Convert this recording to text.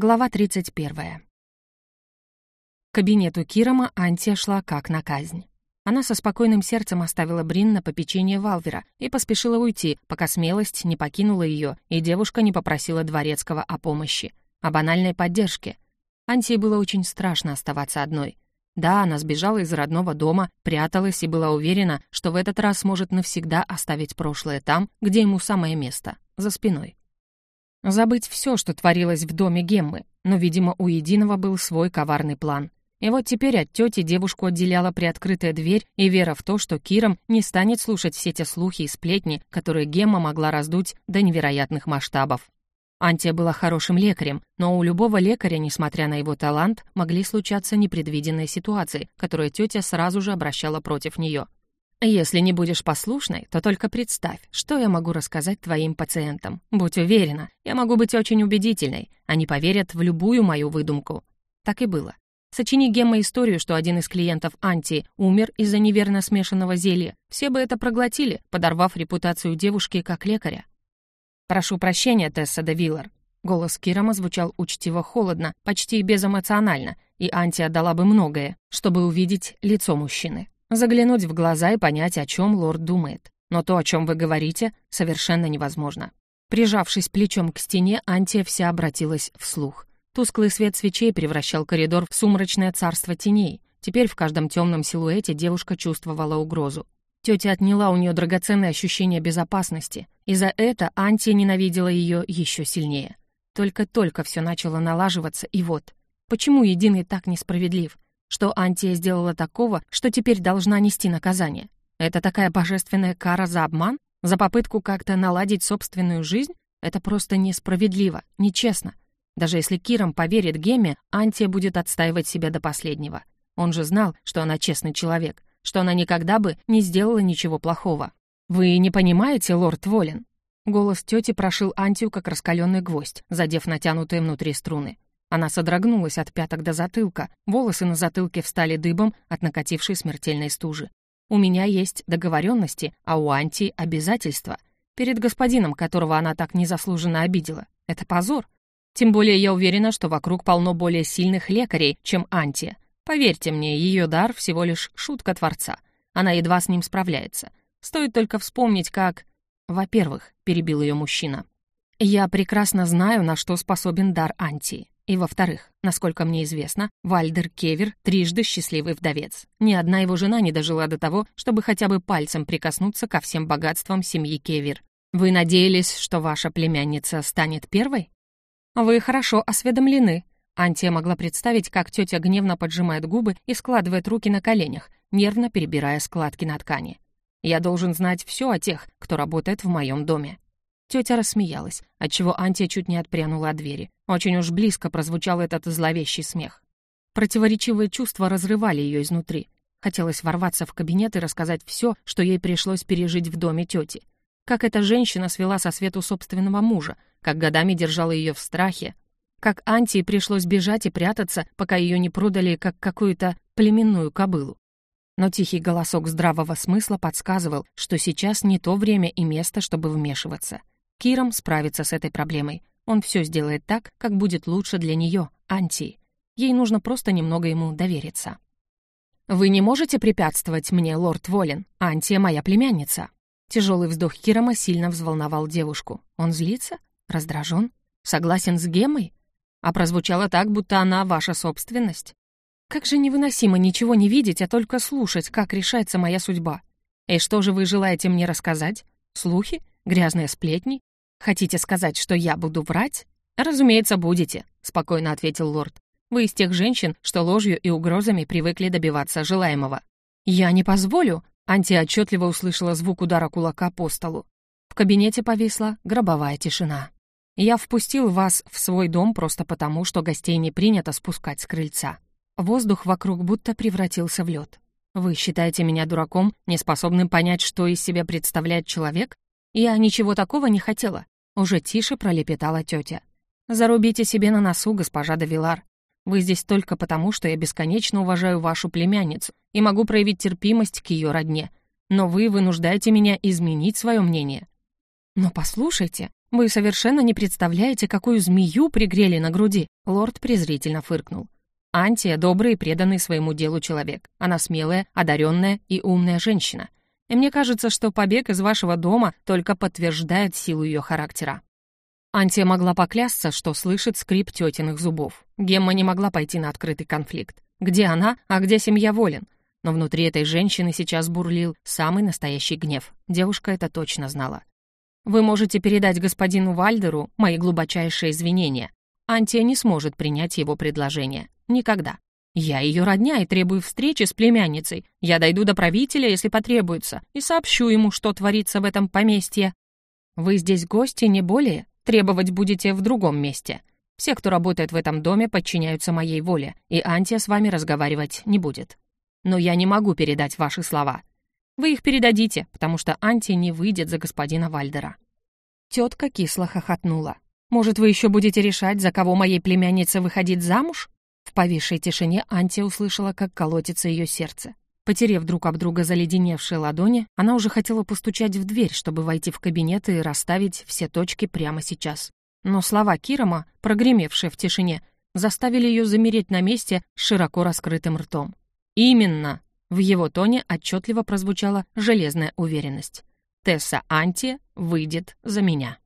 Глава 31. К кабинету Кирома Антия шла как на казнь. Она со спокойным сердцем оставила Брин на попечение Валвера и поспешила уйти, пока смелость не покинула ее, и девушка не попросила Дворецкого о помощи, о банальной поддержке. Антии было очень страшно оставаться одной. Да, она сбежала из родного дома, пряталась и была уверена, что в этот раз сможет навсегда оставить прошлое там, где ему самое место, за спиной. Забыть все, что творилось в доме Геммы, но, видимо, у Единого был свой коварный план. И вот теперь от тети девушку отделяла приоткрытая дверь и вера в то, что Киром не станет слушать все те слухи и сплетни, которые Гемма могла раздуть до невероятных масштабов. Антия была хорошим лекарем, но у любого лекаря, несмотря на его талант, могли случаться непредвиденные ситуации, которые тетя сразу же обращала против нее. Если не будешь послушной, то только представь, что я могу рассказать твоим пациентам. Будь уверена, я могу быть очень убедительной. Они поверят в любую мою выдумку. Так и было. Сочини Гемма историю, что один из клиентов Анти умер из-за неверно смешанного зелья. Все бы это проглотили, подорвав репутацию девушки как лекаря. «Прошу прощения, Тесса де Виллар». Голос Кирома звучал учтиво-холодно, почти безэмоционально, и Анти отдала бы многое, чтобы увидеть лицо мужчины заглянуть в глаза и понять, о чем лорд думает. Но то, о чем вы говорите, совершенно невозможно. Прижавшись плечом к стене, Антия вся обратилась вслух. Тусклый свет свечей превращал коридор в сумрачное царство теней. Теперь в каждом темном силуэте девушка чувствовала угрозу. Тетя отняла у нее драгоценное ощущение безопасности, и за это Антия ненавидела ее еще сильнее. Только-только все начало налаживаться, и вот. Почему Единый так несправедлив? Что Антия сделала такого, что теперь должна нести наказание? Это такая божественная кара за обман? За попытку как-то наладить собственную жизнь? Это просто несправедливо, нечестно. Даже если Киром поверит Геме, Антия будет отстаивать себя до последнего. Он же знал, что она честный человек, что она никогда бы не сделала ничего плохого. «Вы не понимаете, лорд Волин?» Голос тети прошил Антию, как раскаленный гвоздь, задев натянутые внутри струны. Она содрогнулась от пяток до затылка, волосы на затылке встали дыбом от накатившей смертельной стужи. «У меня есть договоренности, а у Анти — обязательства. Перед господином, которого она так незаслуженно обидела. Это позор. Тем более я уверена, что вокруг полно более сильных лекарей, чем Анти. Поверьте мне, ее дар всего лишь шутка Творца. Она едва с ним справляется. Стоит только вспомнить, как... Во-первых, перебил ее мужчина. Я прекрасно знаю, на что способен дар Антии. И во-вторых, насколько мне известно, Вальдер Кевер трижды счастливый вдовец. Ни одна его жена не дожила до того, чтобы хотя бы пальцем прикоснуться ко всем богатствам семьи Кевер. Вы надеялись, что ваша племянница станет первой? Вы хорошо осведомлены. Антия могла представить, как тетя гневно поджимает губы и складывает руки на коленях, нервно перебирая складки на ткани. Я должен знать все о тех, кто работает в моем доме. Тетя рассмеялась, отчего Антия чуть не отпрянула от двери. Очень уж близко прозвучал этот зловещий смех. Противоречивые чувства разрывали ее изнутри. Хотелось ворваться в кабинет и рассказать все, что ей пришлось пережить в доме тети. Как эта женщина свела со свету собственного мужа, как годами держала ее в страхе, как Антии пришлось бежать и прятаться, пока ее не продали как какую-то племенную кобылу. Но тихий голосок здравого смысла подсказывал, что сейчас не то время и место, чтобы вмешиваться. Киром справится с этой проблемой. Он все сделает так, как будет лучше для нее, Антии. Ей нужно просто немного ему довериться. «Вы не можете препятствовать мне, лорд Волин. Антия моя племянница». Тяжелый вздох Кирома сильно взволновал девушку. Он злится? Раздражен? Согласен с Гемой? А прозвучало так, будто она ваша собственность. Как же невыносимо ничего не видеть, а только слушать, как решается моя судьба. И что же вы желаете мне рассказать? Слухи? Грязные сплетни? «Хотите сказать, что я буду врать?» «Разумеется, будете», — спокойно ответил лорд. «Вы из тех женщин, что ложью и угрозами привыкли добиваться желаемого». «Я не позволю», — Анти отчетливо услышала звук удара кулака по столу. В кабинете повисла гробовая тишина. «Я впустил вас в свой дом просто потому, что гостей не принято спускать с крыльца. Воздух вокруг будто превратился в лед. Вы считаете меня дураком, неспособным понять, что из себя представляет человек? «Я ничего такого не хотела», — уже тише пролепетала тетя. «Зарубите себе на носу, госпожа Давилар. Вы здесь только потому, что я бесконечно уважаю вашу племянницу и могу проявить терпимость к ее родне. Но вы вынуждаете меня изменить свое мнение». «Но послушайте», Вы совершенно не представляете, какую змею пригрели на груди!» Лорд презрительно фыркнул. Антия — добрый и преданный своему делу человек. Она смелая, одаренная и умная женщина. И мне кажется, что побег из вашего дома только подтверждает силу ее характера. Антия могла поклясться, что слышит скрип тетиных зубов. Гемма не могла пойти на открытый конфликт. Где она, а где семья Волин? Но внутри этой женщины сейчас бурлил самый настоящий гнев. Девушка это точно знала. «Вы можете передать господину Вальдеру мои глубочайшие извинения. Антия не сможет принять его предложение. Никогда. Я ее родня и требую встречи с племянницей. Я дойду до правителя, если потребуется, и сообщу ему, что творится в этом поместье. Вы здесь гости, не более. Требовать будете в другом месте. Все, кто работает в этом доме, подчиняются моей воле, и Антия с вами разговаривать не будет. Но я не могу передать ваши слова. Вы их передадите, потому что Антия не выйдет за господина Вальдера». Тетка кисло хохотнула. «Может, вы еще будете решать, за кого моей племяннице выходить замуж?» В повисшей тишине Антия услышала, как колотится ее сердце. Потерев друг об друга заледеневшие ладони, она уже хотела постучать в дверь, чтобы войти в кабинет и расставить все точки прямо сейчас. Но слова Кирома, прогремевшие в тишине, заставили ее замереть на месте широко раскрытым ртом. «Именно!» В его тоне отчетливо прозвучала железная уверенность. «Тесса Антия выйдет за меня».